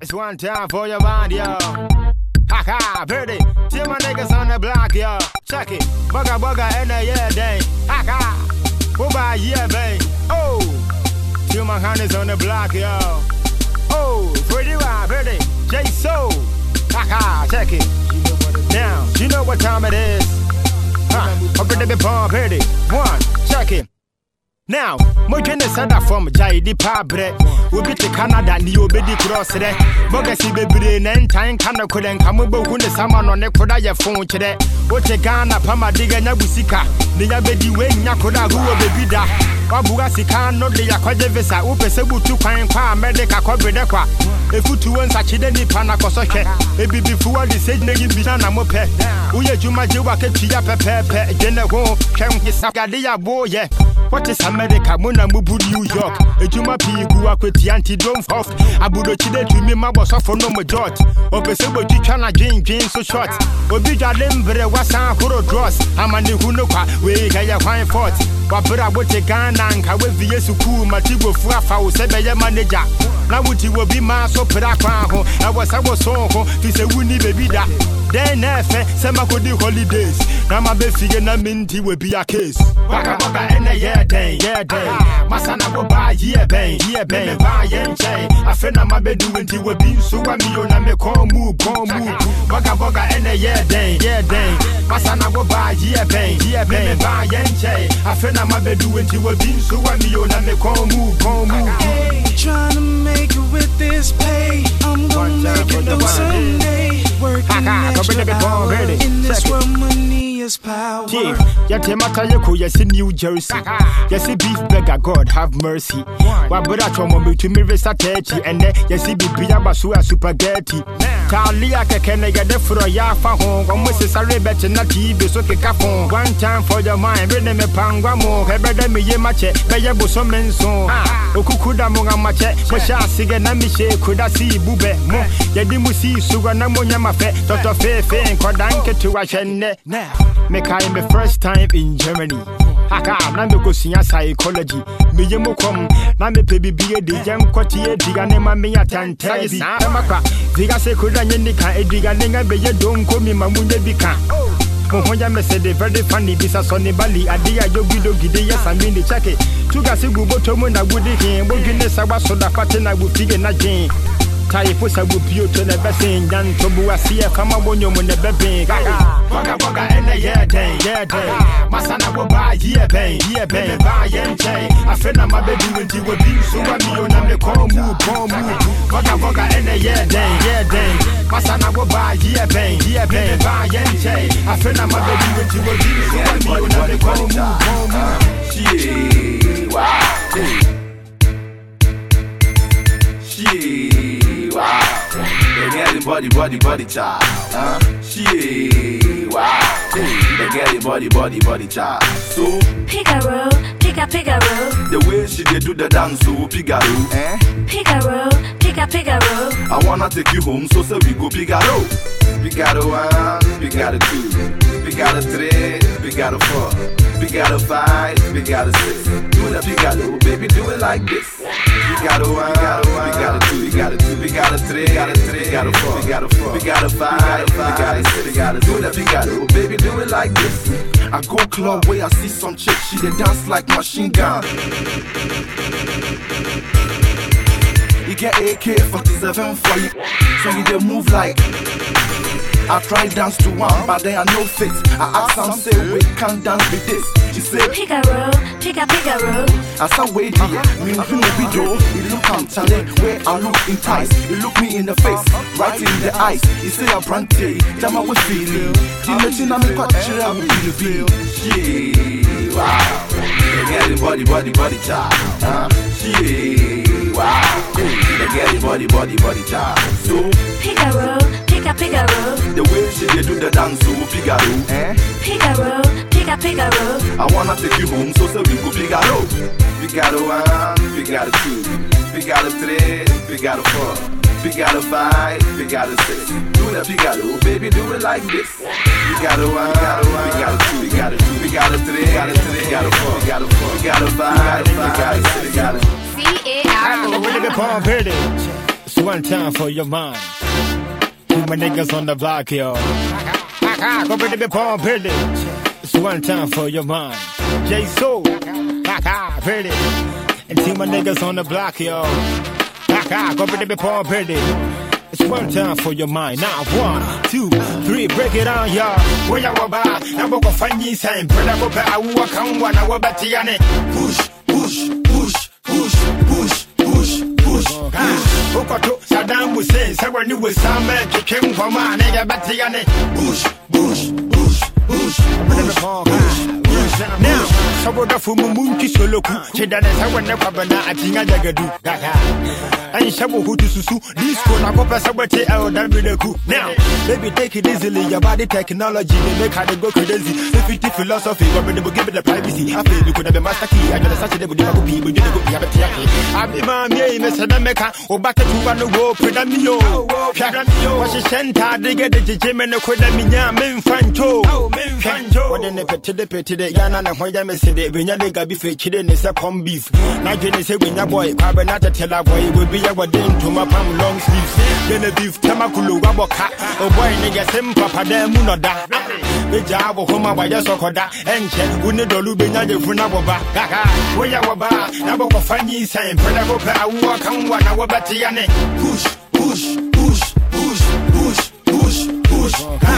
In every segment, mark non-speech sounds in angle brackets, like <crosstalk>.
It's one time for your mind, yo. Ha ha, pretty. See my niggas on the block, yo. Check it. Bugga bugga in the yeah, dang. Ha ha. Who by yeah, bang. Oh. See my honeys on the block, yo. Oh, pretty wild, pretty. J So. Ha ha, check it. Now, you know what time it is. Ha, I'm pretty big bomb, pretty. One, check it. Now, modwene sada fam gyae nipa berɛ obi te canada ne obɛdi kurɔserɛ bɔgasi bebree na ntan ka no korɛ nka mobɛhu ne sama no ne koda yɛ fo kyerɛ wote ghana pamadiga nya bu sika ne yabɛdi woanya koda da waboa sika no de yakɔgye visa wopɛ sɛ butu kwan kɔ amerika kɔbrɛdɛ kwa ɛfutuo nsakyedɛ nipa na kɔsɔhwɛ ebibifoɔ de sɛ gyina yi bi na na mopɛ woyɛ adwuma gye wakatua pɛpɛɛpɛ dwene ho hwɛ nhesagade yɛboyɛ What is America? Muna mubu New York. Ejuma pi gu akweti anti don't fuck. Abudochi de tumi ma boss for no mo jot. Opese bo twitwa na dwen dwen so short. Obi dwale mbre wasan horo dross. Amane hu no kwa we ga ya kwan fort. Wabra bote Ghana nka we vie suku matigo fu afa wo se be ye manager. Na wuti wo bi ma so pra kwan ho. Na wo so ho. Fi wuni baby da. Den na efe se makodi holidays. Na ma be fige na minti we bi a case. Waka waka ene yeah den yeah den. Masana wo ba yeah ben yeah ben. Me ba ye nche. Afe na ma be do nti we bi so wa mi o na me kon mu kon mu. Waka waka ene yeah den yeah den. Masana wo ba yeah ben yeah ben. Me ba ye nche. Afe na ma be do nti we bi so wa mi o na me kon mu kon mu. Trying to make it with this pay. I'm gonna One time make for it the though one. someday. Working Ha, ha, go bring extra it back on, hours. ready. In this Check it. world, money is power. Yeah, yɛte mata yɛkɔ yɛse new jersey yɛse beef burger god have mercy wabrɛ atɔmɔ metumi resa tɛakyi ɛnɛ yɛse bibia ba so a supagati taale a kɛkɛ no yɛde forɔ yɛ afa ho ɔmo sesare bɛte na so keka one time for your mind rene me pangwa mo. Ɛbɛdɛ meye makyɛ bɛyɛ bosome nso. Okuku da mo ngamakyɛ mohyɛ asegɛ na mehyɛ koda sii bubɛ mo. Yɛde mu sii sugɔ na monyama fɛ tɔtɔ feefee nkɔda nketewa hwɛ nnɛ mekae me first time in germany haka na mekɔsua psychology. Meyɛ mu kɔm na mepɛ bibie de yɛ nkɔteɛ aduane ma menya tɛntɛɛ bi. ɛmakwa viga sɛ koda nyɛ nika aduane nga bɛyɛ donkomi ma munyɛ bi ka. Mo ho yɛ mɛsɛ de very funny bisa sɔne bali ade a yɔgidogide yɛ samini kyɛke tuga se gu bɔtɔ mu na wode he wodwene sa wasoda fate na wofige na dwen taifo sa bu pio to na bɛsen nyanto bu aseɛ fama wonyom ne bɛben bɔga bɔga ɛnɛ yɛ dɛn yɛ dɛn masana wo baa yɛ bɛn yɛ bɛn me baa yɛ nkyɛn afe na ma bɛdi wo nti wɔbi so wa mi o na me kɔn mu kɔn mu. Bɔga bɔga ɛnɛ yɛ dɛn yɛ dɛn masana yɛ bɛn yɛ bɛn me baa yɛ nkyɛn afe na ma bɛdi wo nti wɔbi so wa mi o na me kɔn mu kɔn mu. Wow. Hey. Wow. They get it body, body, body, child. Huh? Shit, wow. Hey. They get it body, body, body, child. So, Figaro, pica Figaro, the way she dey do the dance, so Figaro. Eh? Figaro, pica Figaro, I wanna take you home, so say we go Figaro. Figaro one, Figaro two, Figaro three, Figaro four, Figaro five, Figaro six. Do the Figaro, baby, do it like this. Figaro one, Figaro two, Figaro two, Figaro three, Figaro three, Figaro four, Figaro four, Figaro five, Figaro six. Figaro do the Figaro, baby, do it like this. I go club where I see some chick, she dey dance like machine gun. You get AK 47 for you, so you dey move like. I try dance to one, but they are no fit. I ask some say we can't dance with this. She say, Figaro, pica Figaro, I saw wait here, uh-huh. me who no be do. You look I'm where I look enticed. You look me in the face, right in the eyes. You say I'm brandy, jama with feeling. The nothing I'm quite sure I will be feel. Yeah, wow. Get it body, body, body, child. Huh? Yeah, wow. Get it body, body, body, child. So. Figaro, pica Figaro, The way she dey do the dance, so Figaro. Eh? Figaro, pica Figaro, I wanna take you home, so say we go Figaro. Figaro one, Figaro two, Figaro three, Figaro four, Figaro five, Figaro six. Do the Figaro, baby, do it like this. Figaro one, Figaro two, Figaro two, Figaro three, Figaro three, Figaro four, Figaro four, Figaro five, Figaro six, Figaro. C A R O. Wele be pɔn pere It's one time for your mind. Two my niggas on the block, yo. Go pretty be palm pretty. It's one time for your mind. J Soul, pretty. And two my niggas on the block, yo. Go pretty be palm pretty. It's one time for your mind. Now, one, two, three, break it down, y'all. Where y'all about? Now, we're gonna find you sign. Brother, go back. I walk on one. I to Yanni. Push, push, push, push, Okoto, Saddam Hussein, Sawani Wissam, Kikim, Koma, Nega Batiane, Bush, Bush, Bush. Now, saboda fumu mun ki solo ku. Ah. Ce da na sawan na kwabana a cinya daga du daga an shabo hutu susu disco na kofa sabace a odar bi da ku now baby take it easily your body technology they make her they go crazy. Fifty philosophy but when they give it the privacy. I feel you could have been master key I just such a good go be but you go be a better I be my me in a sada meka o back to one go predami yo what she sent her they get the jimmy no kwada minya men fanto oh, wɔde ne petede petede yana ne ho yɛ mesede benya ne gabi fɛ kyire ne sɛ pɔm beef. N'adwene sɛ benya boy kwaabɛ na tetela boy We be wɔbi yɛ into ntoma pam long sleeves. Bene beef tama kulo wabɔ ka. Ɔbɔe ne yɛsɛ mpapadan mu nɔda bɛgyaa wɔ hɔ ma wayɛ sɔkɔda ɛnkyɛ wo ne dɔlo benya yɛfu na wɔba haha woyɛ wɔba na bɔkɔfa nyinsɛn pɛdɛ bɔpɛ awoɔ ka nwa na wɔbɛteɛ ne. Push push push push push push push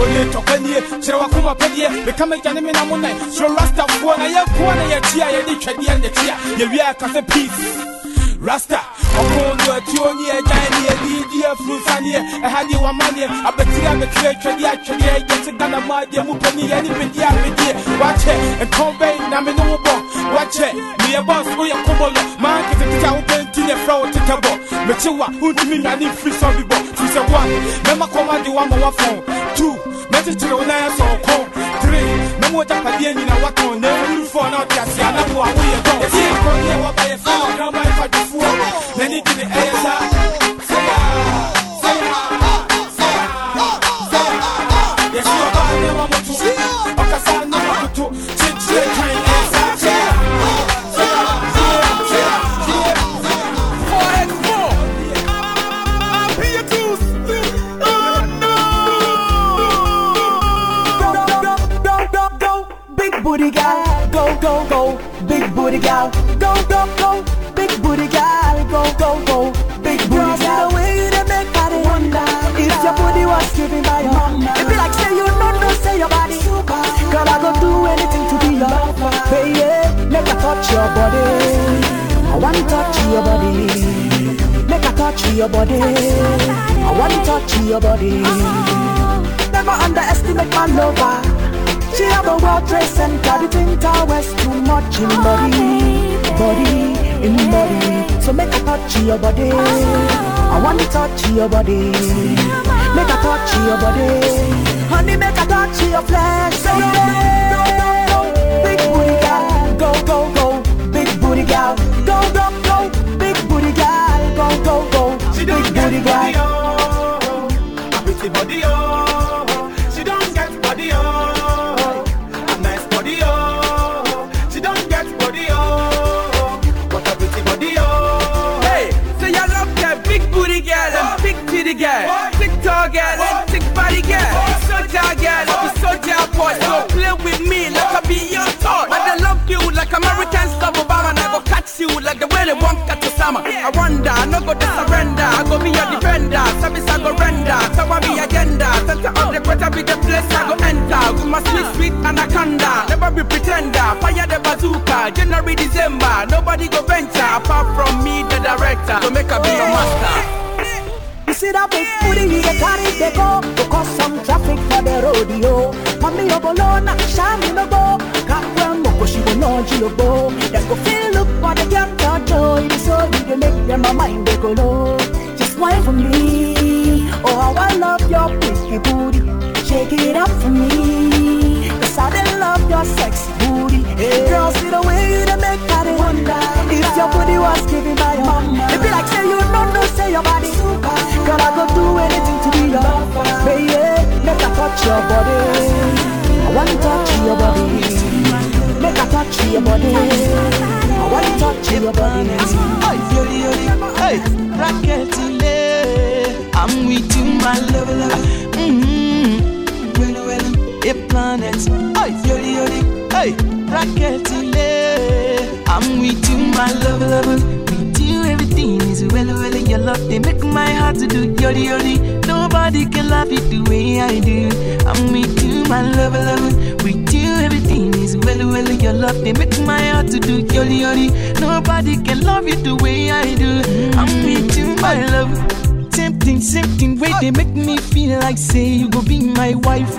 oye tɔkanie kyerɛ wakoma pɛdeɛ mekama gya ne me na mo nan suro rastafoɔ na yɛnkoa na yɛkyia yɛde twɛdeɛ ne kyia yɛwie akasɛ peace. Rasta, Okondo, Tionia, Giant, Lydia, Fusania, Hadi Wamania, Abatia, the Church, the Achadia, Yetigana, Madia, Mupani, and Pedia, Pedia, watch it, and convey Naminobo, watch it, near Boss, we are Kobola, Mark, the Tauben, Tina, Frau, Tikabo, Metua, Udimina, Free Sobibo, Fisa One, Nemakoma, the one more phone, two. mɛtikyiri wo na yɛ sɔnko three na mo wagya padeɛ nyina woatɔn na ɛmu four na ɔde aseɛ na boa woyɛ dɔn ɛfie kɔ ne ɛwɔ bayɛ fɛ ɔgrama ɛfa dwofoɔ de ne go, go, big booty gal, go, go, go, big booty gal, go, go, go, big booty gal. the way you dey make dey wonder if your booty was given by your mama. It be like say you don't know say your body, girl I go do anything to be your lover, baby. Make I touch your body, I want to touch your body. Make I touch your body, I want to touch your body. Never underestimate my lover. She have a World Trade Center, the Twin Towers, too much in oh, body, body, in body. So make a touch your body. Oh. I want to touch your body. Make a touch your body. Honey, make a touch your flesh. Baby. Go, go, go, big booty gal. Go, go, go, big booty gal. Go, go, go, big booty gal. Go, go, go, big booty gal. Oh. A pretty body, want. I wonder, no go to surrender, I go be your defender. Service I go render, so I be agenda. Center of the better be the place I go enter. With my sweet sweet anaconda, never be pretender. Fire the bazooka, January December, nobody go venture apart from me the director. So make I be your master. You see that big booty, you dey carry the go To cause some traffic for the rodeo Mami obolona, shami no go. Kakwa moko she go no jilobo. Them go feel look for the young joy. So you can make them a mind they go low. Just wine for me. Oh, I love your pretty booty. Shake it up for me. Cause I did love your sexy booty. Girl, see the way you make dey wonder. If your booty was given by your mama. It be like say you don't know, say your body. Super. Girl, I go do anything to be your baby. Make I touch your body. I want to touch your body. Make I touch your body. I want to touch your body. Hey, yoli, yoli, hey, Raketile, I'm with you, my love, love. Mm-hmm. Well, well, a planet. Hey, yoli, yoli, hey, Raketile, I'm with you, my love, love. With you, everything is well, well. Your love, they make my heart to do yoli, yoli. Nobody can love it the way I do. I'm with my love, love. With you, everything is well, well. Your love, they make my heart to do yoli, yoli. Nobody can love you the way I do. I'm with you, my love. Same thing, same thing, way they make me feel like say you go be my wife.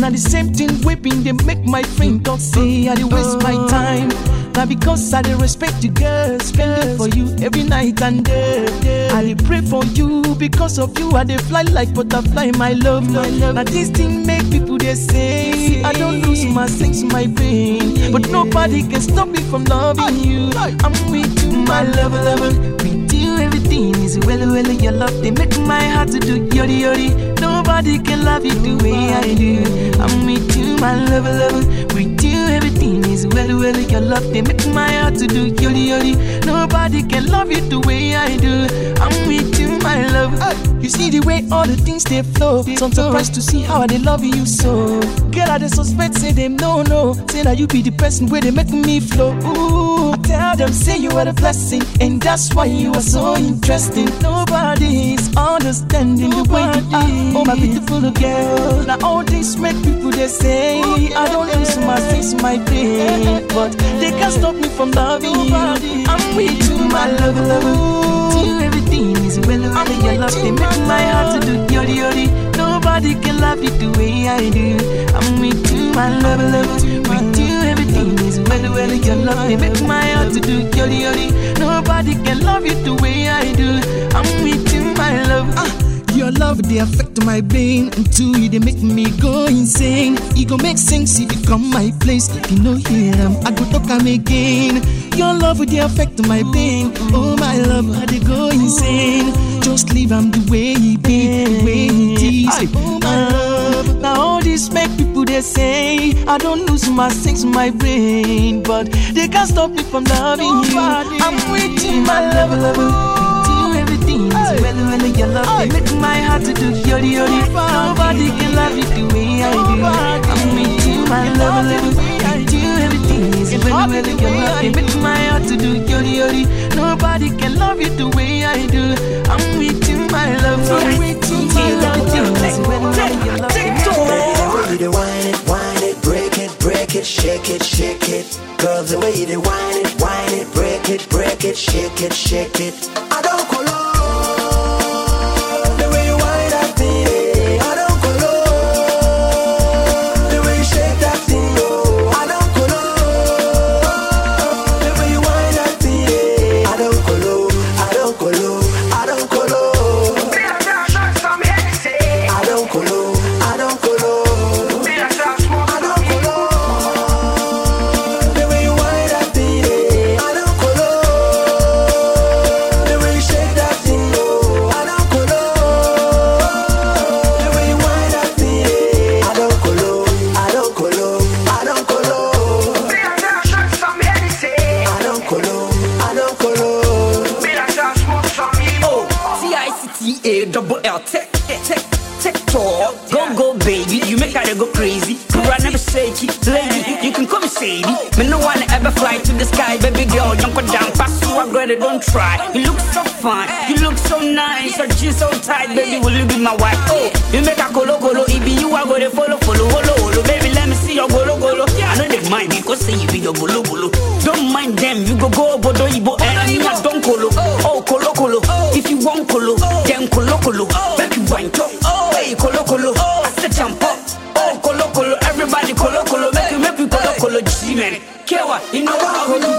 Now the same thing whipping they make my friend talk say I dey waste my time. Now because I dey respect you girl, spend it for you every night and day. I dey pray for you because of you I dey fly like butterfly, my love, my love. Now this thing make people they say I don't lose my sense, my pain, but nobody can stop me from loving you. I'm with you, my love, love. With you everything is well, well. Your love they make my heart to do yori yori. Nobody can love you the way I do. I'm with you, my love, love. With everything is well, well. Your love, they make my heart to do yoli yoli. Nobody can love you the way I do. I'm with you, my love. You see the way all the things they flow. So I'm surprised to see how they love you so. Girl, I they suspect, say them no, no. Say that you be the person where they make me flow. Ooh, I tell them, say you are the blessing. And that's why you are so interesting. Nobody is understanding the way you are. Oh, my beautiful girl. Now all this make people they say I don't lose my sense, my pain, but they can't stop me from loving you. I'm with you, my love, love. With you, everything is well, well. Your love they make my heart to do yori yori. Nobody can love you the way I do. I'm with you, my love, love. With you, everything is well, well. Your love they make my heart to do yori yori. Nobody can love you the way I do. I'm with you, my love. Ah. Your love, they affect my brain. Until you, they make me go insane. It go make sense if you come my place. If you know hear them, I go talk am again. Your love, they affect my brain. Oh, my love, I they go insane. Just leave am the way he be, the way he is. Oh, my love. Now all this make people they say I don't lose my sense, my brain, but they can't stop me from loving you. I'm waiting, my love, love. With you, everything is well, well, your love. They make my heart to do yori yori. Nobody can love you the way I do. I'm with you, my love, love. With you, everything is well, well, your love. They make my heart to do yori yori. Nobody can love you the way I do. I'm with you, my love. I'm with you, my love. Everything is well, well, your love. They make The way you dey it, whine it, break it, break it, shake it, shake it. Girls, the way you dey whine it, whine it, break it, break it, shake it, shake it. I don't to the sky, baby girl. Jump down, pass you a grade, don't try. You look so fine, you look so nice, your jeans so tight, baby. Will you be my wife? Oh, you make a colo colo. It be you I go to follow follow follow follow. Baby, let me see your golo golo. I know they mind because say you be your golo golo. Don't mind them, you go go bodo ibo and me I don't colo. Oh, oh colo colo. Oh. If you want colo, oh. then colo colo. Baby wine top. Hey colo colo. I said jump up. Oh colo colo. Everybody entertainment. make you know what I will do. The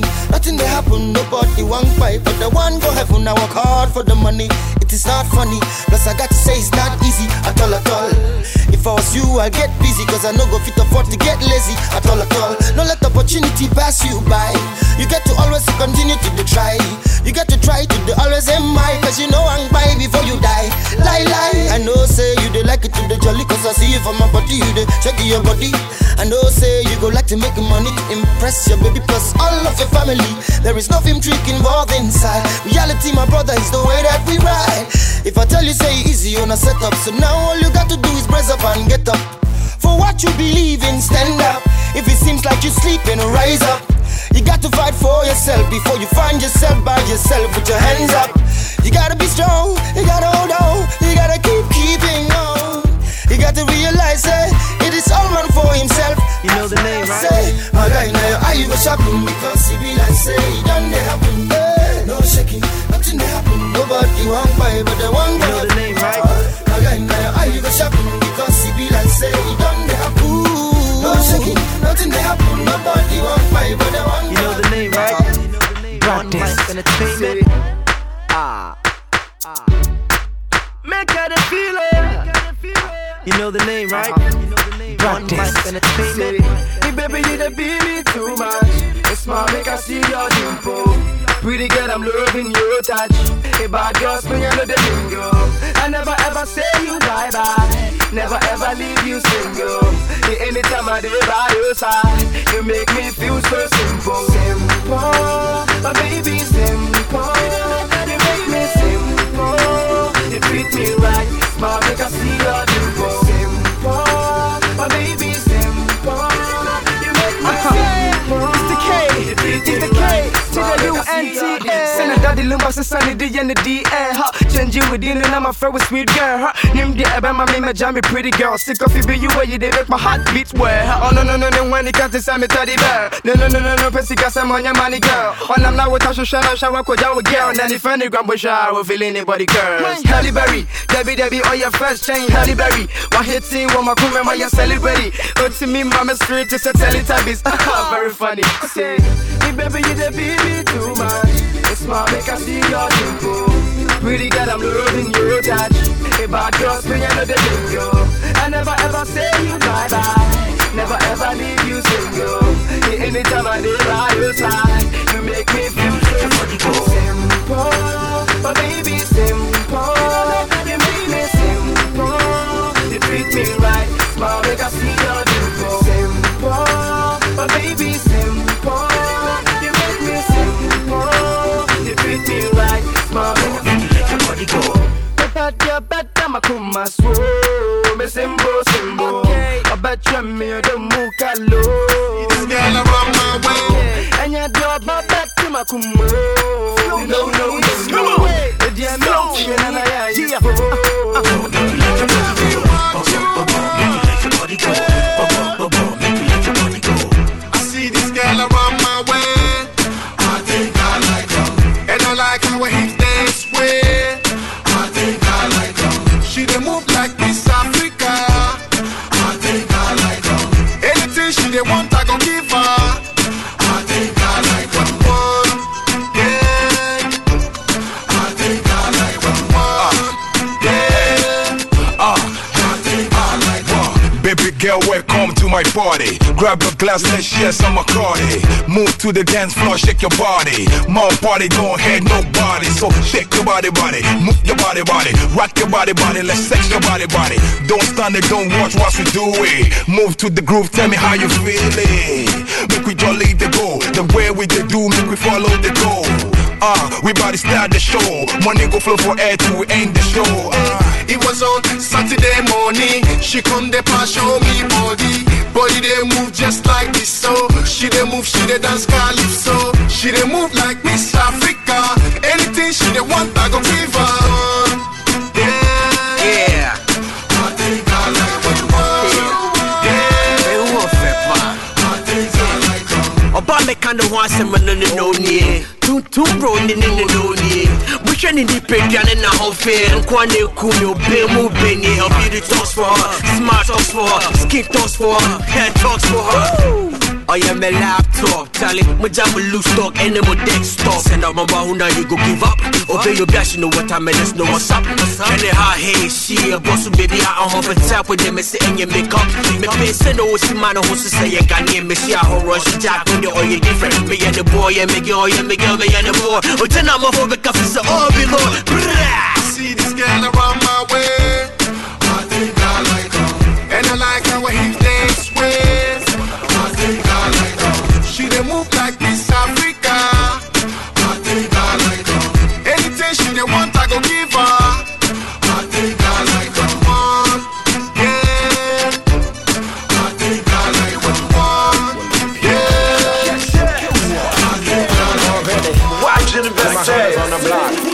No nothing they happen. Nobody one fight, but the one go heaven. I work hard for the money. It is not funny. Plus, I got to say it's not easy at all, at all. If I was you, I'd get busy, cause I no go fit afford to get lazy at all, at all. No let opportunity pass you by. You get to always continue to the try. You get to try to the always aim high, cause you know I'm by before you die. Lie, lie. I know, say you dey like it to the jolly, cause I see you from my body, you dey check your body. I know, say you go like to make money to impress your baby, plus all of your family. There is no film trick involved inside. Reality, my brother, is the way that we ride. If I tell you, say easy on a setup, so now all you got to do is brace up and get up. For what you believe in, stand up. If it seems like you're sleeping, rise up. You got to fight for yourself before you find yourself by yourself with your hands up. You gotta be strong, you gotta hold on, you gotta keep keeping on. You got to realize eh, it is all man for himself. You know the name, right? Say, my guy, now your eye go shopping because he be like say, it done they happen. Eh, no shaking, nothing they happen. Nobody want buy, but the one You know the name, right? My guy, now eye go shopping because be like say, it done they happen. No shaking, nothing they happen. Nobody want buy, but the one You know the name, right? Practice. Mic Entertainment. Ah. Make her the feel it. You know the name, right? Practice. Mic Entertainment. Hey baby, you the beat me too much. It's my make I see your dimple. Pretty girl, I'm loving your touch. Hey bad I know the lingo. I never ever say you bye bye. Never ever leave you single. Hey, anytime I dey by your side, you make me feel so simple. Simple, my baby, simple. You make me simple. You treat me right. Smile, make I see your dimple. Simple, my baby, simple. You make me simple. It's the K, it's the K right. to Smile, the make I see your U-N-T-A. dimple. Send a lumba se sunny D and the D-A ha Change you within and my friend with sweet girl ha Nim the eba my me jammy pretty girl. Sick of you be you where you they make my heart beat where Oh no no no no when it comes to Sammy teddy bear. No no no no no some on your money girl. Oh, when I'm not with Tasha Shana Shawa ko jawa girl Nanny funny grandpa shower feel anybody girls Halle Berry Debbie Debbie oh your first chain Halle Berry One hit team with my crew remember you celebrity? But to me mama straight to say Teletubbies <laughs> Very funny. Say, hey baby, you the me too much. My make I see your dimple. Pretty girl, I'm loving your touch. Hey bad girls, me I know the. I never ever say you bye bye. Never ever leave you single. Anytime I dey by your side, you make me feel so simple. But baby, simple. You make me simple. You treat me right. Smile, make I see your dimple. Better, my kuma so. Me simple. I bet you me the mukalo. This girl around my way. And you do my bet to my kuma. No, no, no, no. The dear me, and I am party. Grab a glass, let's share some Bacardi. Move to the dance floor, shake your body. More party, don't hate nobody. So shake your body, body. Move your body, body. Rock your body, body. Let's sex your body, body. Don't stand it, don't watch what we do it. Move to the groove, tell me how you feeling. Make we jolly the go. The way we do, make we follow the goal. Uh, we about to start the show. Money go flow for air to end the show. Uh, It was on Saturday morning. She come there pass show me body. Body they move just like this so. She they move, she they dance calypso. She they move like Miss Africa. Anything she they want, I go give her. Oba meka ne ho asɛm no ne no nie tuntum bro ne ne ne no nie wohwɛ ne nipadua ne na ho fee nkoa ne ku ne obe mu be ne her beauty talks for her smart talks for her skin talks for her head talks for her. Oh yeah, my laptop, Charlie. Lose stock, and then my desktop. Send out my bahoo now, you go give up. Obey your dash, you know what time it is, know what's up. Can it hot, hey, she a boss, baby, I am off a tap with them, and sit in your makeup. Me pay send a what's man, who's to say, you got name, me see a whole rush, jack with the oil different. Me and the boy, yeah, me girl, yeah, me girl, me and the boy. Oh, then I'm off over because it's all below. See this girl around my way. I think I like her. And I like how her the best on the block.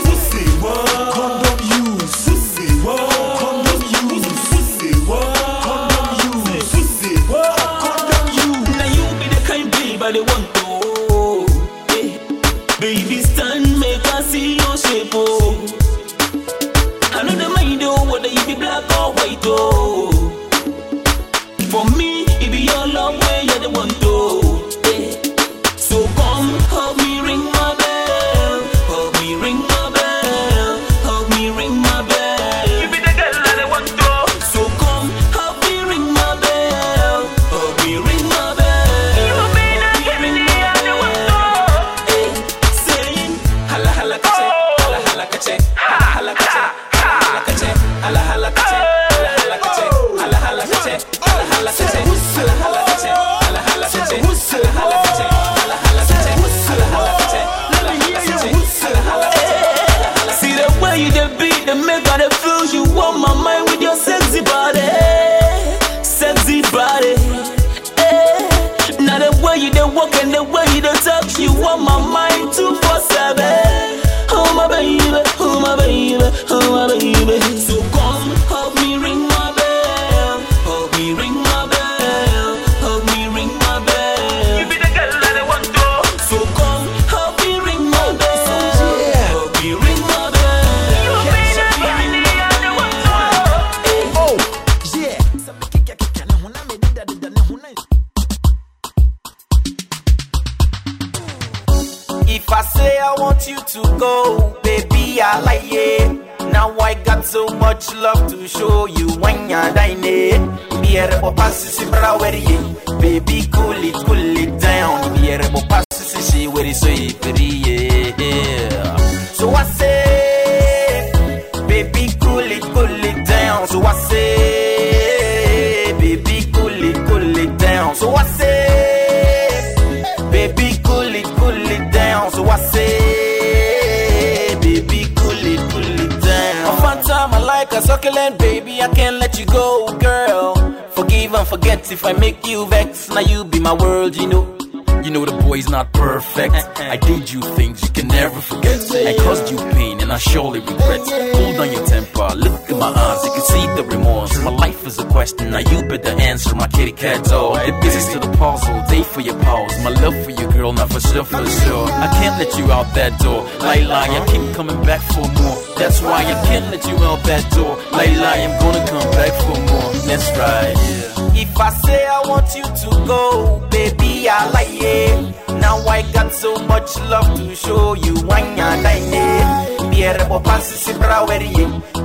A succulent baby. I can't let you go, girl. Forgive and forget if I make you vex. Now you be my world, you know. You know the boy's not perfect. I did you things you can never forget. I caused you pain and I surely regret. Hold on your temper, look in my eyes, you can see the remorse. My life is a question, now you better answer my kitty cat dog. The pieces to the puzzle, day for your pause. My love for you, girl, not for sure, for sure. I can't let you out that door. Lie, I keep coming back for more. That's why I can't let you out that door. Lie, I'm gonna come back for more. That's right, yeah. If I say I want you to go, baby, I lie it. Now I got so much love to show you when you're dining. Biere bo passi si braweri,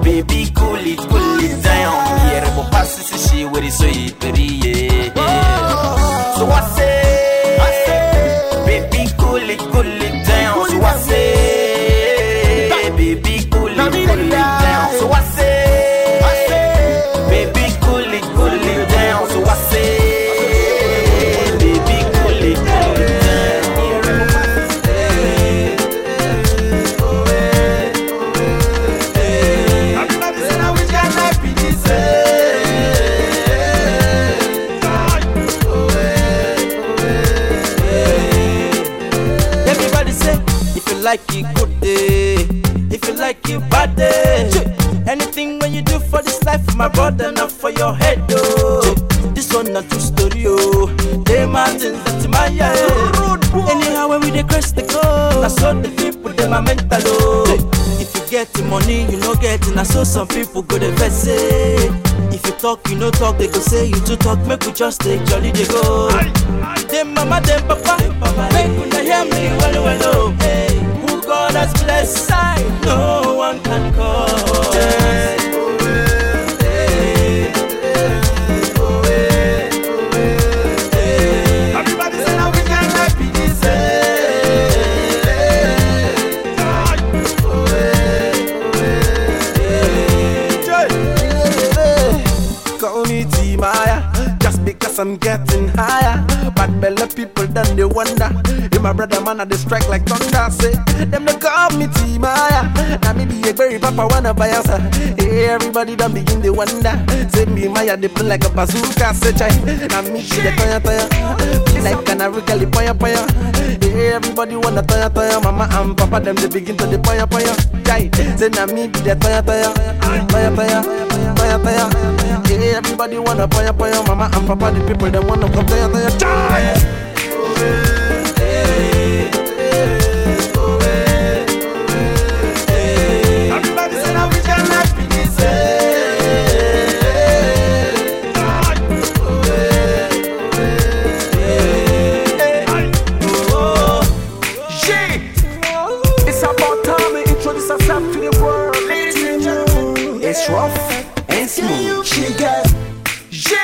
Baby, cool it, cool it down. Bo passi si she so iperi. So I say, like it good day, if you like it bad day. Anything when you do for this life, my brother, not for your head, oh. This one not true story, oh. They mountains that's my yeah. Anyhow, when we dey cross the coast, I saw the people, they my mental, oh. If you get the money, you no get it. I saw some people go the vex say. If you talk, you no talk, they go say you too talk. Make we just take jolly they go. Them mama, them papa, make una hear me well, well, oh. Eh. Hey, has blessed, no one can T-Maya Just because I'm getting higher. Bad belly people then they wonder. If my brother man I they strike like thunder Say them call me T-Maya ah, Now me be a very papa wanna buy us ah. Hey everybody done begin they wonder. Say me Maya they play like a bazooka Say chai. Now me she the toya toya Play like an African poya poya. Hey everybody wanna toya toya Mama and papa them they begin to the poya poya. Chai Say now me be the toya toya Toya toya Toya toya. Hey, everybody wanna poya poya, mama and papa, the people they wanna come toya toya. Chai! Everybody She got G.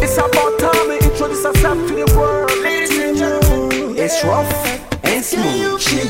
It's about time we introduce ourselves to the world. Ladies and gentlemen, it's rough and smooth. She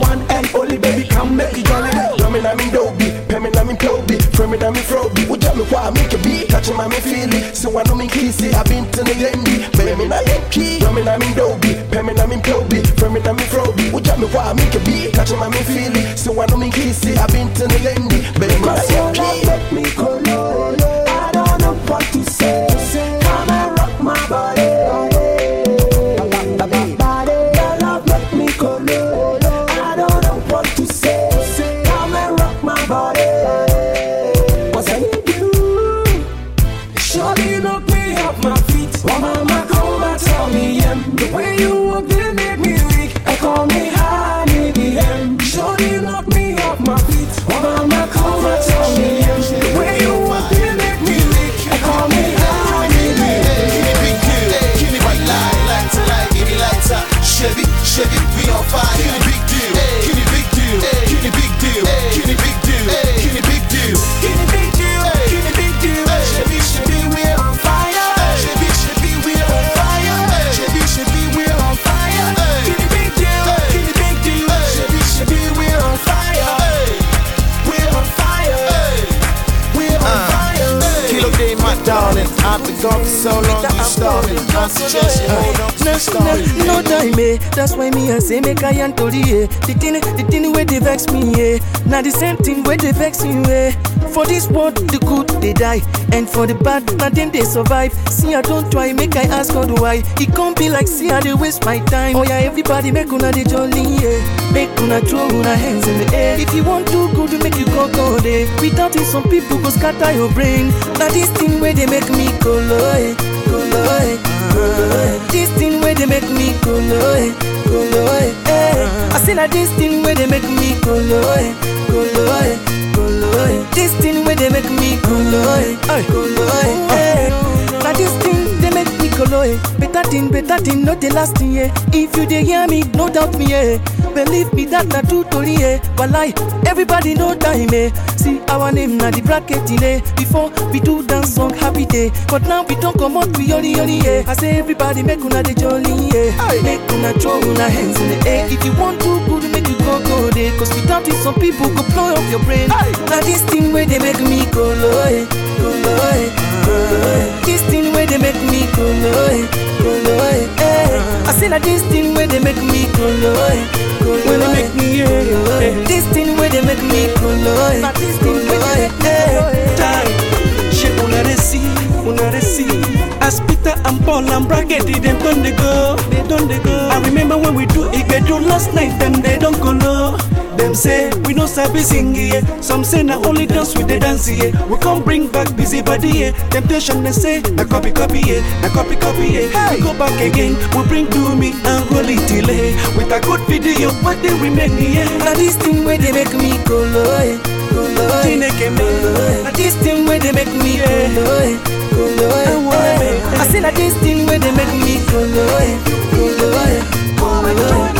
one and only baby, come make you jolly. Drumming on me doby, pemming on me toby, framing on me froby. Would you me why make you be catching my me feeling? So I know me kissy, I've been to the endy, baby, me not Key, yummy na me doby, pemmy na me ploby, firming na me froby. Uja me wa me can be, catch my me feel it. So I know me kissy, I been to the lendy, baby my key. Make me color. I don't know what to say. Come and rock my. Body, you so long, you. I suggest you hold on to story. No time, eh? That's why me I say make I and tori, eh? The thing, the thing where they vex me, eh? Now the same thing where they vex you, eh? For this world, the good they die, and for the bad, now then they survive. See, I don't try, make I ask God why. It can't be like see I they waste my time. Oh yeah, everybody make una the jolly, yeah. Make una throw una hands in the air. If you want to good, make you go go there. Without it, some people go scatter your brain. Now this thing where they make me go low? Go? Go? This thing where they make me go low? Go eh? I say that this thing where they make me go low? Go eh? Eh? This thing where they make me? Go low, eh? eh. Now this thing they make me eh? Better thing, better thing, not the last thing, yeah. If you dey hear me, no doubt me, eh? Believe me that na true story, eh? Walai, everybody know time, eh? See our name na the bracket, eh? Before we do dance song happy day, but now we don't come out we yoli yoli, eh? I say everybody make una the jolly, eh? Make una throw una hands in the air. If you want to good, you go go there. Cause without it, some people go blow up your brain. Now this thing where they make me go low, eh? Go low, eh? Go low, eh? This thing where they make me go low, eh? Go low, eh? eh. I say that this thing where they make me go low, eh? Go low, When they make me, yeah, go low, eh? This thing where they make me go low, eh? This thing where they make me go low, eh? time. Dey see, una dey see. As Peter and Paul and Brackety, them done they go, they done they go. I remember when we do Igbedu last night, them they don't go low. Them say we no sabi sing yeah. Some say na only dance with the dance yeah. We come bring back busy body yeah. Temptation they say na copy copy yeah, na copy copy yeah. We go back again, we bring do me and it delay with a good video. What they remain yeah. Now this thing where they make me go low, eh? Chineke me. Now this thing where they make me. I say that this thing where they make me?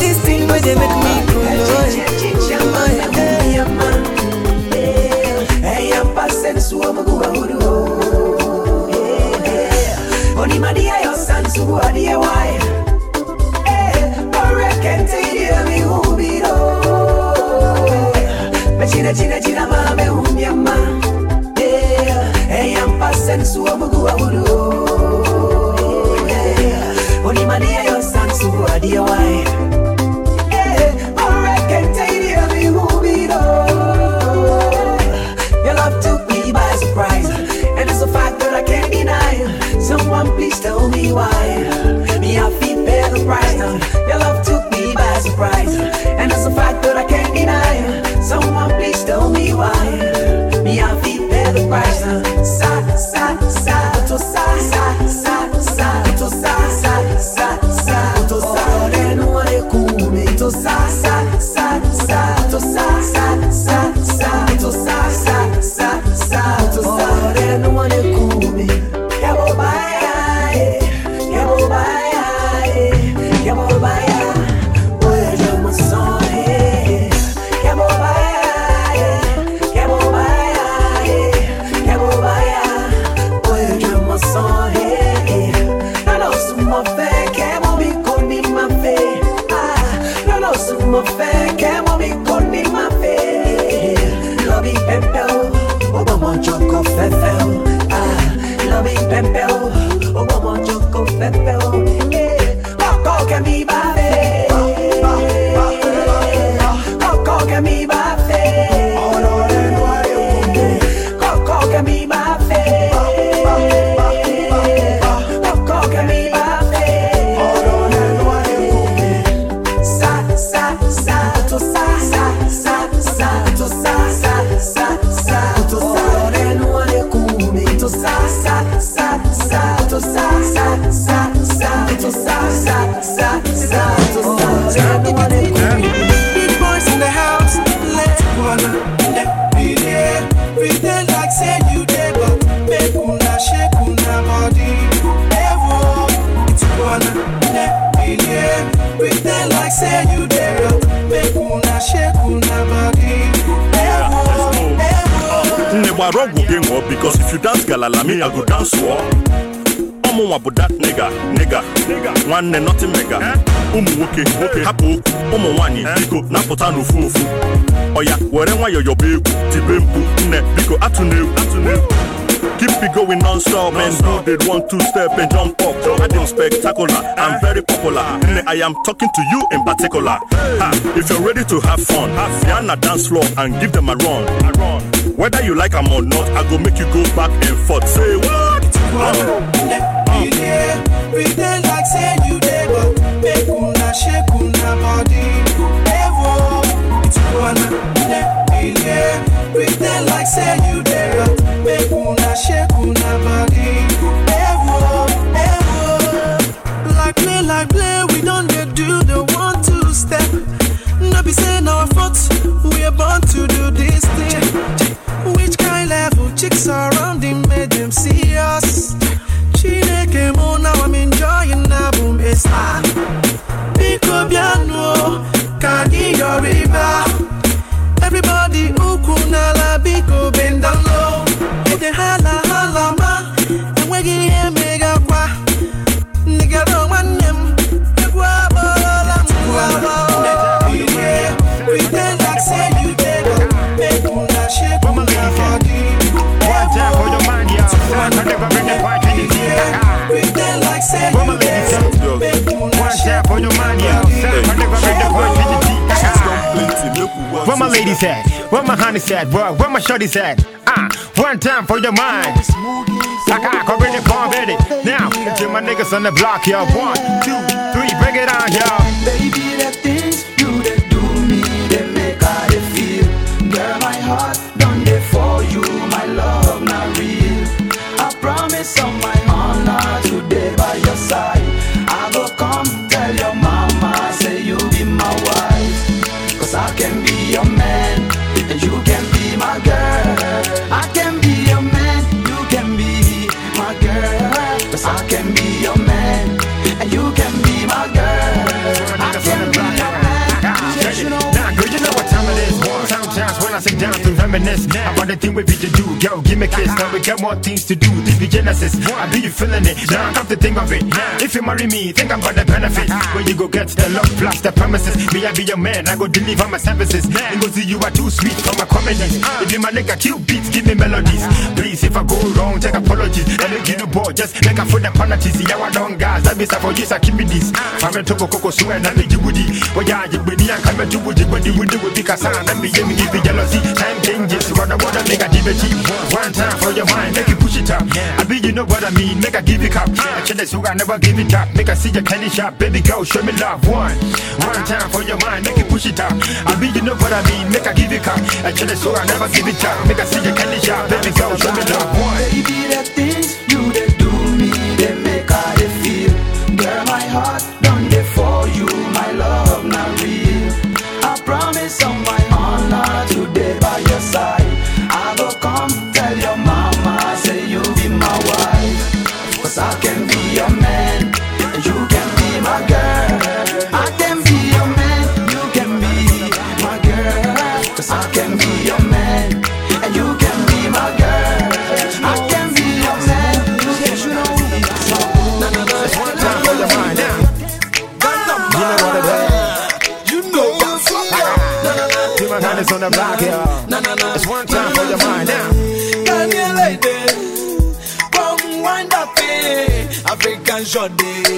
This thing where they make me go low, eh? Go low, eh? Onimadia yo sansu adie wae Eh, orekente idie mi chira chira chira mame umyama yeah. eyampa sensuwa muguwa ulu yeah. unimania yosansuwa diyawae yeah. Surprise, and it's a fact that I can't deny. Someone please tell me why. Me, Your love took me by surprise, and it's a fact that I can't deny. Please tell me why. Two step and jump up. I am spectacular, I'm very popular. I am talking to you in particular. Ha, if you're ready to have fun, on a dance floor and give them a run. Whether you like 'em or not, I go make you go back and forth. Say what? Uh. You there, pretend like say you there, but make una shake una body. Ewo, it's wanna be there, pretend like say you there, make una shake una body. Like play, we don't dey do the one two step. No be say na our fault, we are born to do this thing. Which kind level chicks surrounding made them see us? Chineke mụ now I'm enjoying na bụ mesa Biko bịanụ ka anyị yọrịba Everybody ukwu n'ala biko bend down low Ede una shake una body One time for your mind, Where my ladies at? One time for your mind, the Where my ladies at? Where my honeys at? Where, where my shorties at? Ah, one time for your mind. I come bring the palm ready. Now, to my niggas on the block, yo. One, two, three, break it on, yo. Baby, the things you they do me, they make I feel. Girl, sit down to reminisce about the thing we be to do, girl, give me a kiss. Now we got more things to do. This be Genesis. I be you feeling it. Now I come to think of it. If you marry me, think about the benefits. Where you go get the love plus the promises. Me, I be your man. I go deliver my services. And go see you are too sweet for my comedies. If you my nigga, cute beats, give me melodies. Please, if I go wrong, take apologies. And look you the ball, just make a foot and penalties. Yeah, I don't guys. That be for you, I keep me this. Fame toko koko suwe na me jibudi. Waya jibudi and come to woody, but you would do it because I be me give you jealousy. Time changes, what I want to make a debate. One time for your mind, make you push it up. I be you know what I mean, make a give it up. I tell you, I never give it up. Make a see your candy shop, baby girl, show me love. One, one time for your mind, make you push it up. I be you know what I mean, make a give it up. I tell you, I never give it up. Make a see your candy shop, baby girl, show me love. One. Baby, the things you they do me, they make I feel. Girl, my heart Two my honeys on the block, yo. It's one time for your mind now. Can you lady come wind thing? African shorty,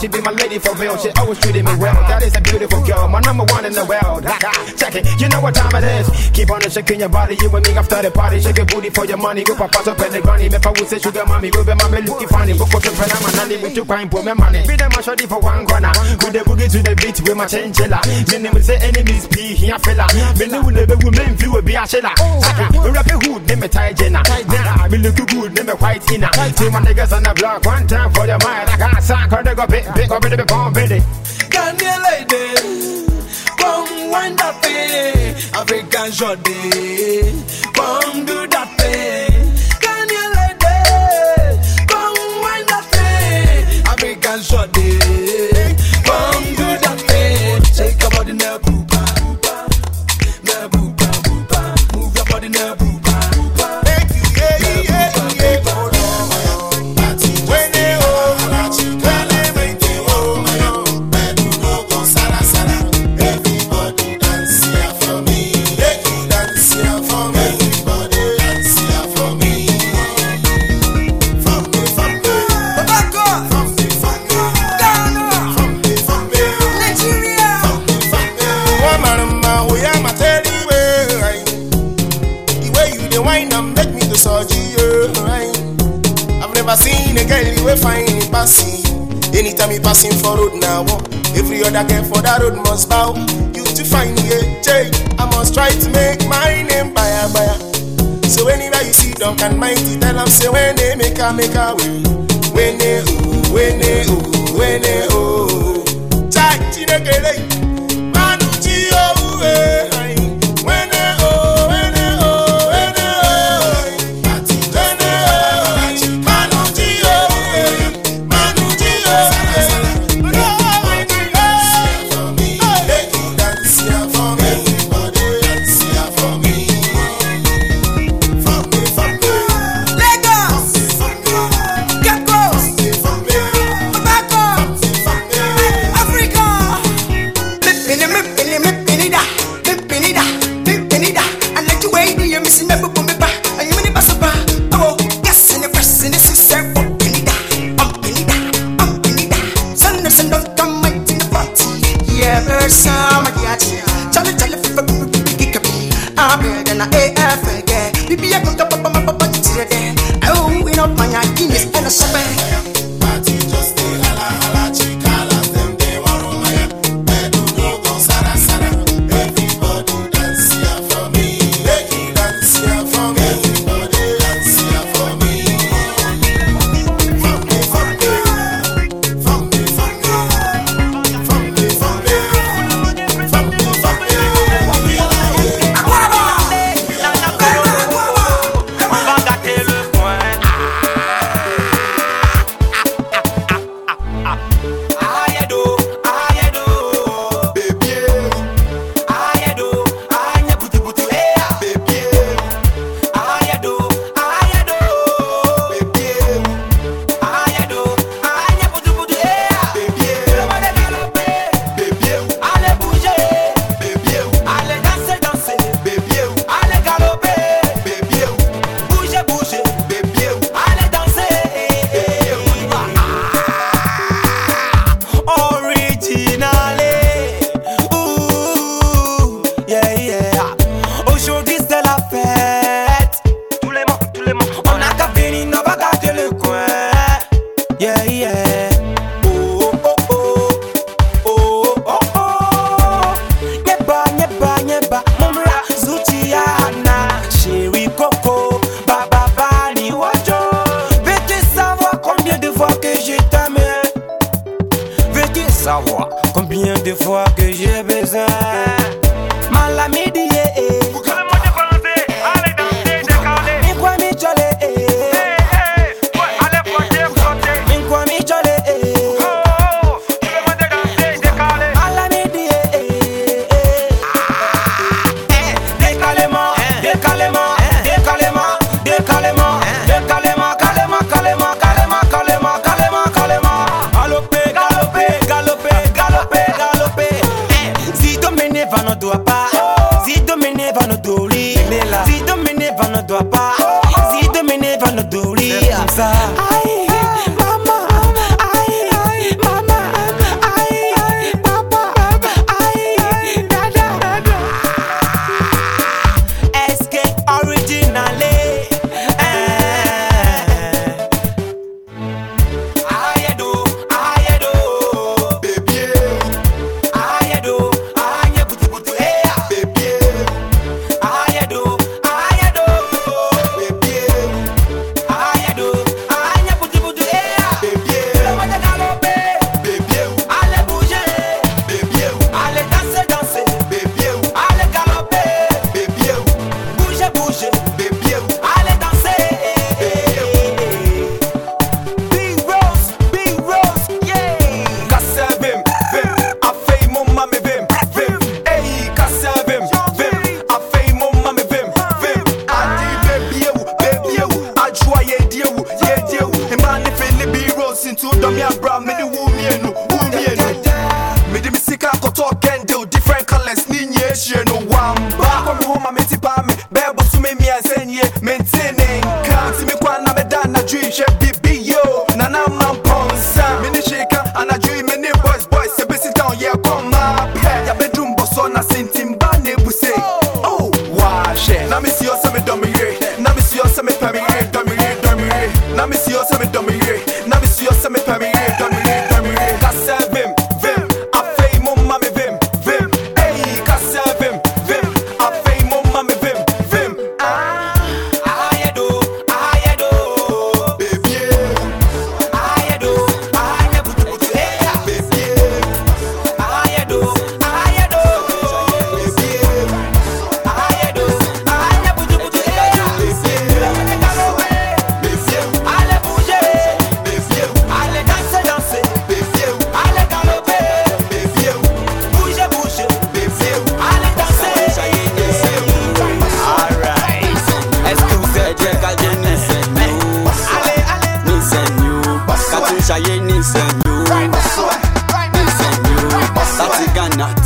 She be my lady for real, she always treated me well. That is a beautiful girl, my number one in the world. Check it, you know what time it is. Keep on shaking your body, you and me after the party. Shake your booty for your money, go papa and the granny. If I would say sugar mommy, go be mommy looking funny. Go for the pen, I'm a nanny with two pine, put my money. Be them a shoddy for one corner. With the boogie to the beat with my chinchilla. Me name say enemies be here fella. Me know we never women view be a shella. We rap a hood, name a tie jenna. Nah, me look name white inner. See my niggas on the block, one time for your mind. I got sack, on the go big, big, up the bomb, baby. You lady? Come wind thing, African shorty. Make a make a way.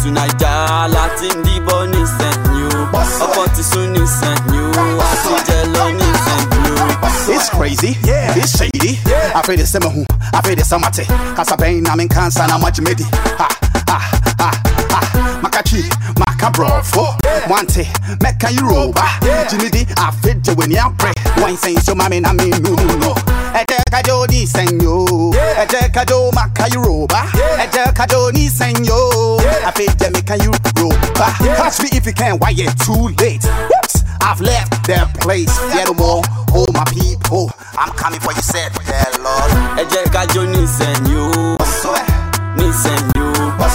To Naija láti ń dìbò nísẹ̀nyó. Ọkọ̀ ti sún nísẹ̀nyó. Àti jẹ lọ nísẹ̀nyó. It's crazy, yeah. It's shady. Yeah. I feel the same who, I feel the same mate. Cause I been, I'm in cancer, I'm much medi. Ha, ha, ha, ha. Makachi, makabrofo. Wante, meka Europa. Jimmy I feel the when you pray. One saying, so mammy, I mean, no, no, no. Eje kajo ni senyo. Eje kajo maka Europa. Ah. Eje kajo ni senyo. I the meka Europa. Catch me if you can, why you too late. Whoops, I've left the place. Yeah, no more. Oh, my people, I'm coming for you, said the Lord. Ẹ jẹ́ ká jó nísẹ̀nyó. Nísẹ̀nyó. Ká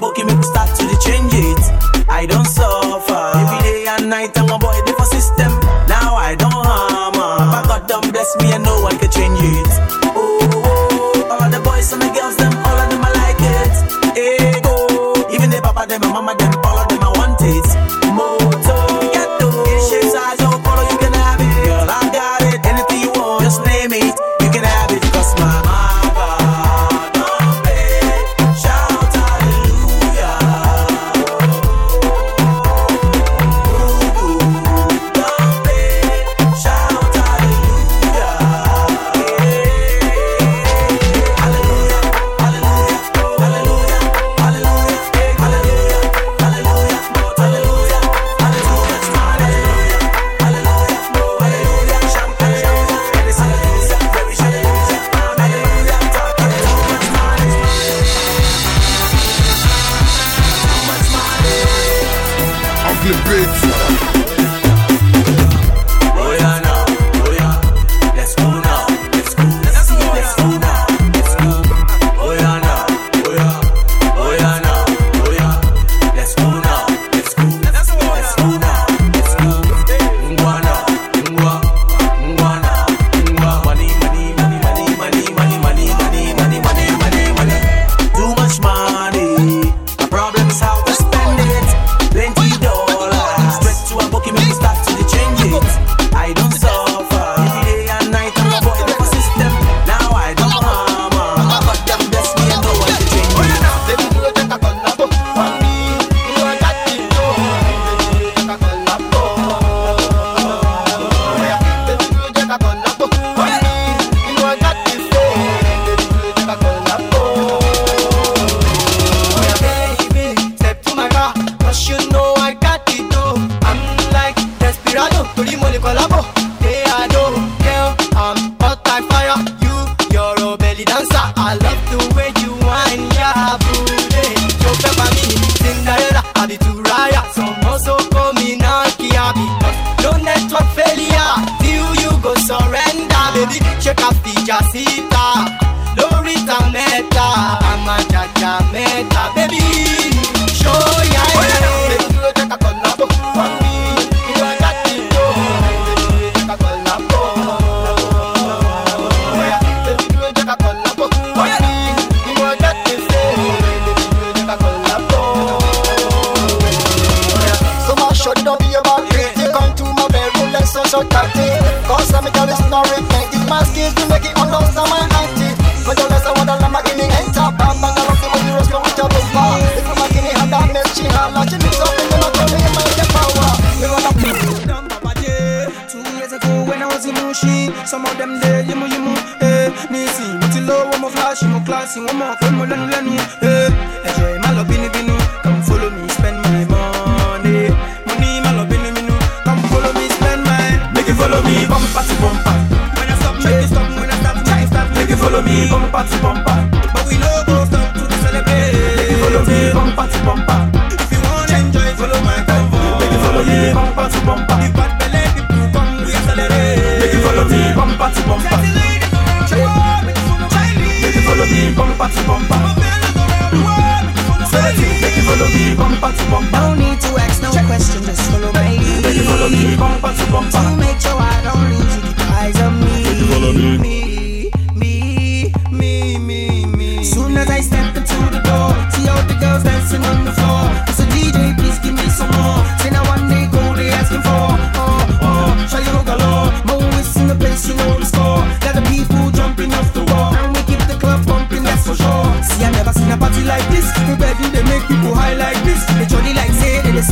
But give me start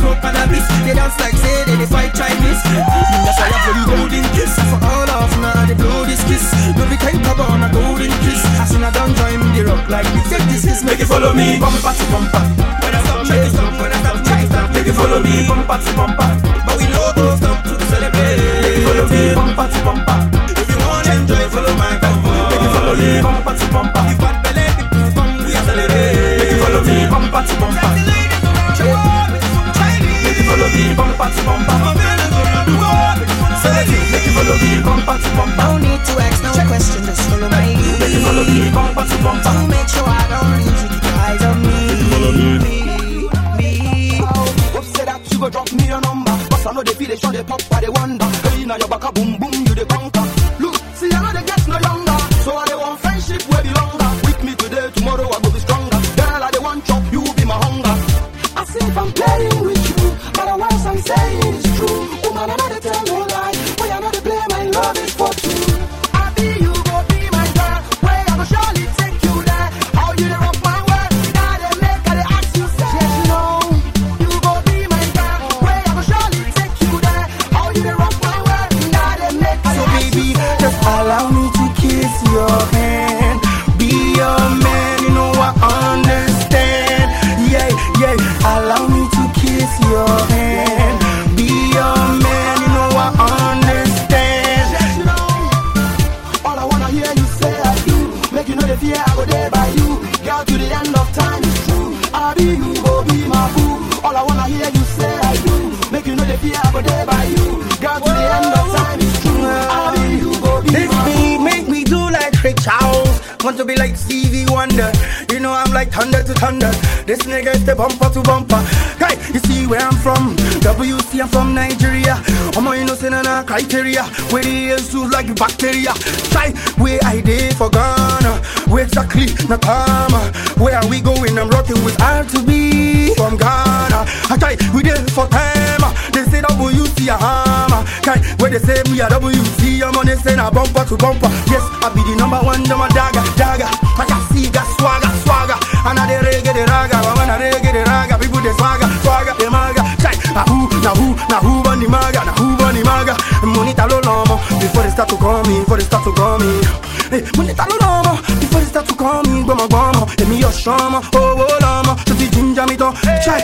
smoke cannabis They dance like say they, fight Chinese. That's why I a golden kiss. For all of now they blow this kiss. No be kind of on a golden kiss. As soon as I don't join the rock like the 50s is Make it follow me, bumper to bumper. When I stop, make it stop. When I stop, check it stop. Make it follow me, bumper to bumper. Jacqueline Nakama. Where are we going? I'm rocking with r to be from Ghana. I try, we there for time. They say WC a hammer. Kai, where they say we a WC, I'm on the same bumper to bumper. Yes, I be the number one, number one dagger, dagger. I can see got swagger, swagger. And I they reggae the raga, I want a reggae the raga, people they swagger, swagger, they maga. Kai, na who, na who, na who ban the maga, na who ban the maga. Monita lo lomo, before they start to call me, before they start to call me. Eh, mo ní talo ló lọ́ mọ́ the first start to call me gbọmọgbọmọ. Èmi ọ̀ṣọ́ ọmọ owó lọ́mọ. Tó ti jíjà mi tán. Check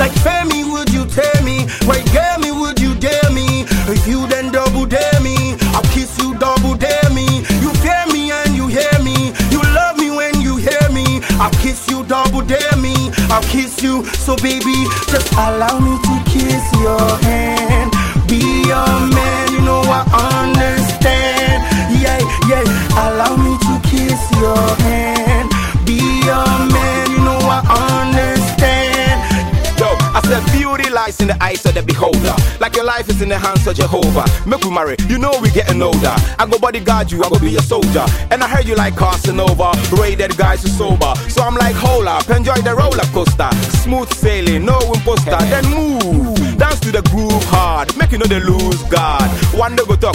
like fẹ́mi would you tell me? Where you get me would you dare me? If you then double dare me I'll kiss you double dare me. You fear me and you hear me. You love me when you hear me. I'll kiss you double dare me. I'll kiss you. So baby just allow me to kiss your hand. Be your man. Your. Be man, you know I understand. Yo, I said beauty lies in the eyes of the beholder. Like your life is in the hands of Jehovah. Make we marry, you know we getting older. I go bodyguard you, I go be your soldier. And I heard you like Casanova, rated guys who sober. So I'm like, hold up, enjoy the roller coaster. Smooth sailing, no imposter, then move. Dance to the groove hard, make you know they lose God. One day go talk,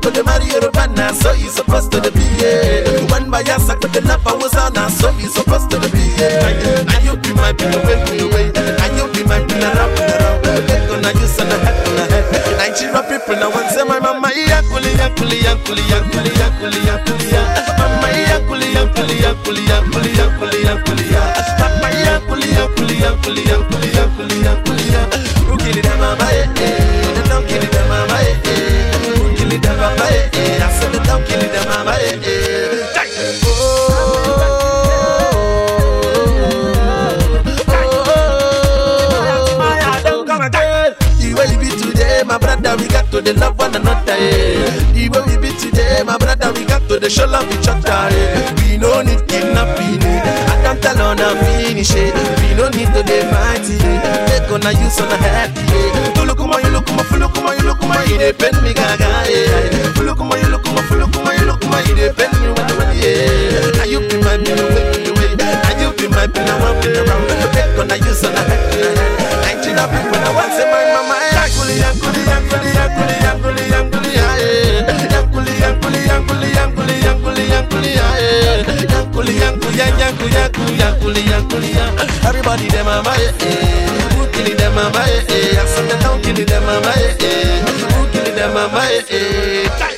calabar the marry Yoruba so you supposed to the be eh. One Bayelsa could the Napa was on so you supposed to the be eh. And you be my pillow when you away. And you be my pillow round and round. Back on a use on a hat on a head. Nigeria people one say my mama yakuli yakuli yakuli yakuli show love each other. eh. We no need kidnapping. eh. I don't tell on a finish. eh. We no need to dey fight. eh. They gonna use on a happy. You look on, you look on, you look on, you look on, you dey pen me gaga. You look on, you look on, you look on, you look on, you dey pen me when when yeah. Now you be my pillow, wait me away. Now you be my one pin around. They gonna use on a happy. Nigeria people, I want say my Everybody them mama, yeah, yeah. Who kill them mama, yeah, yeah. I said they don't kill them mama, yeah, yeah. Who kill them yeah, yeah.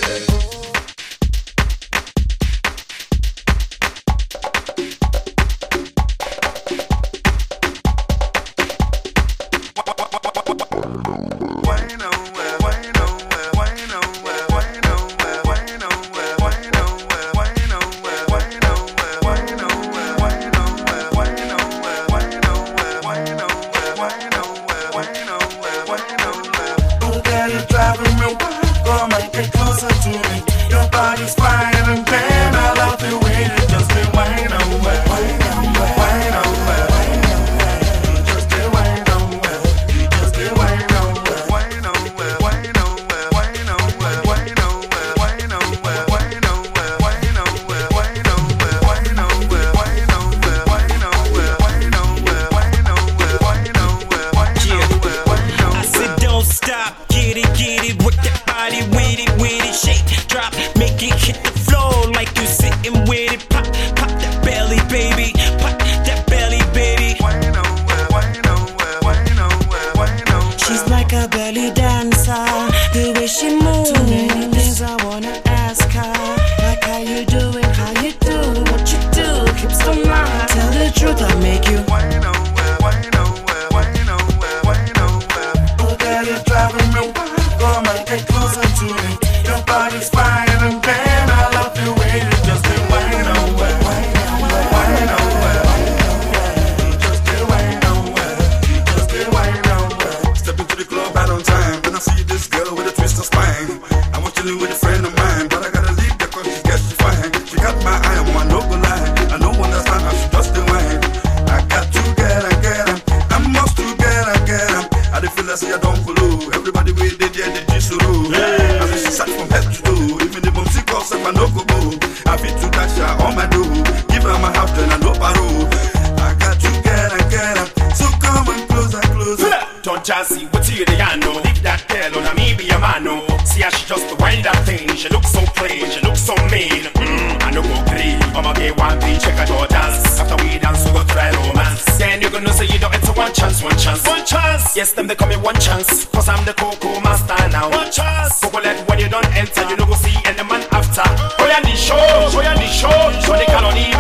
so pretty, she look so mean. Mmm, I no go agree. I'ma get one beat, check out your dance. After we dance, we go try romance. Then you gonna say you don't it's a one chance, one chance, one chance. Yes, them they call me one chance, cause I'm the Koko Master now. One chance. Coco, let when you don't enter, you no go see any man after. Show ya the show, show ya the show, show the calorie.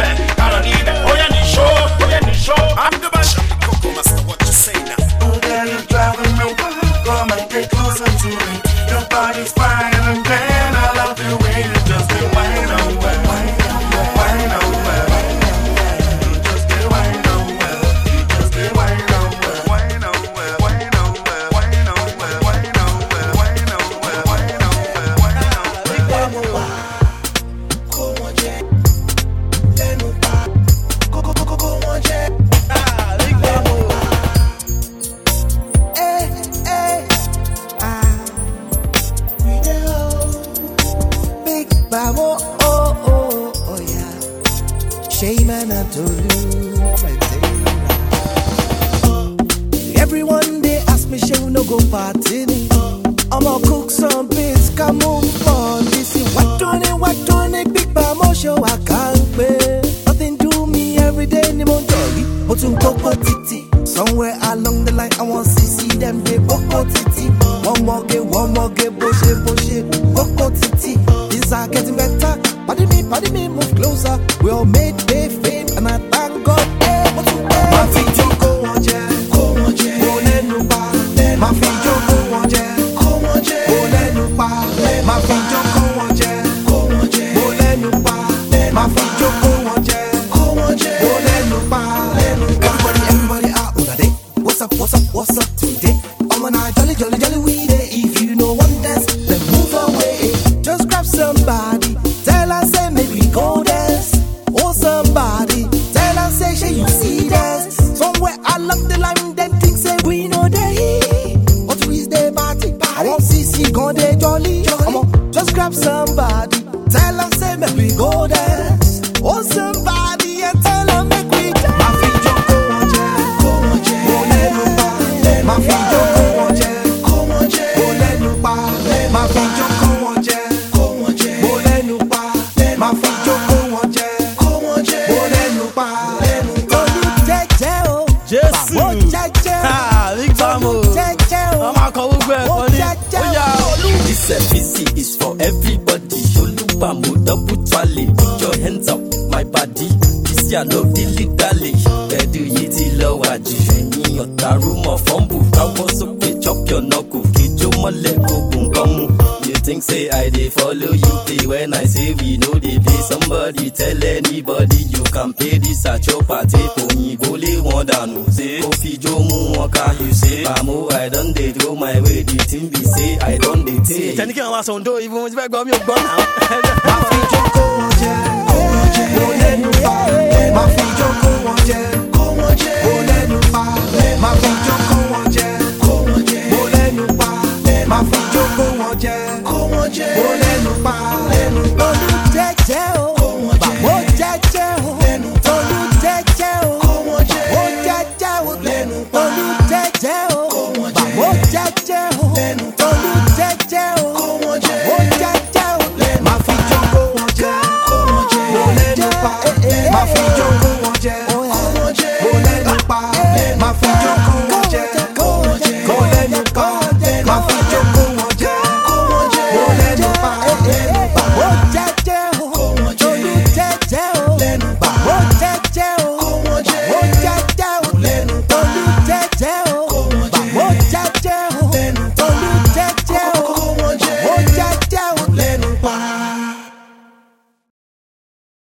up somebody. Tell them, say, make we go there. wá sọ̀ǹdó ìfún mo ti fẹ́ gbọ́ mi ò gbọ́ náà.